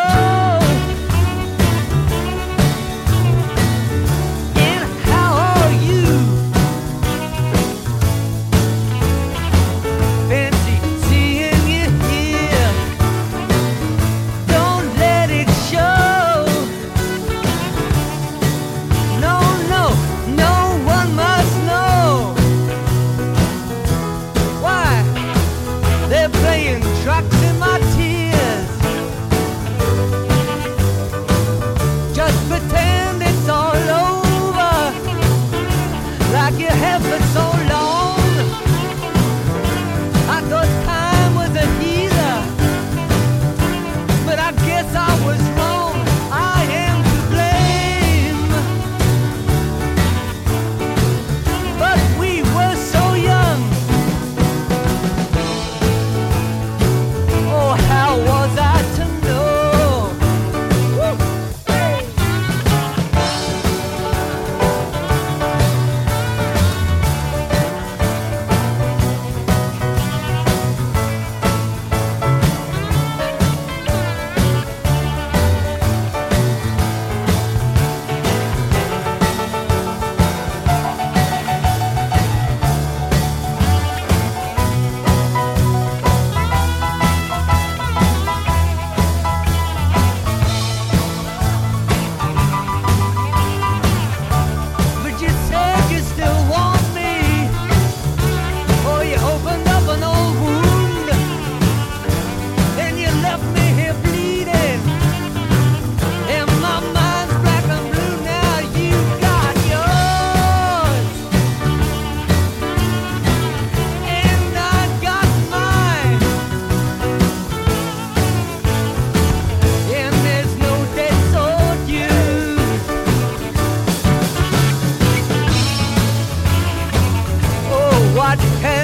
Oh. hey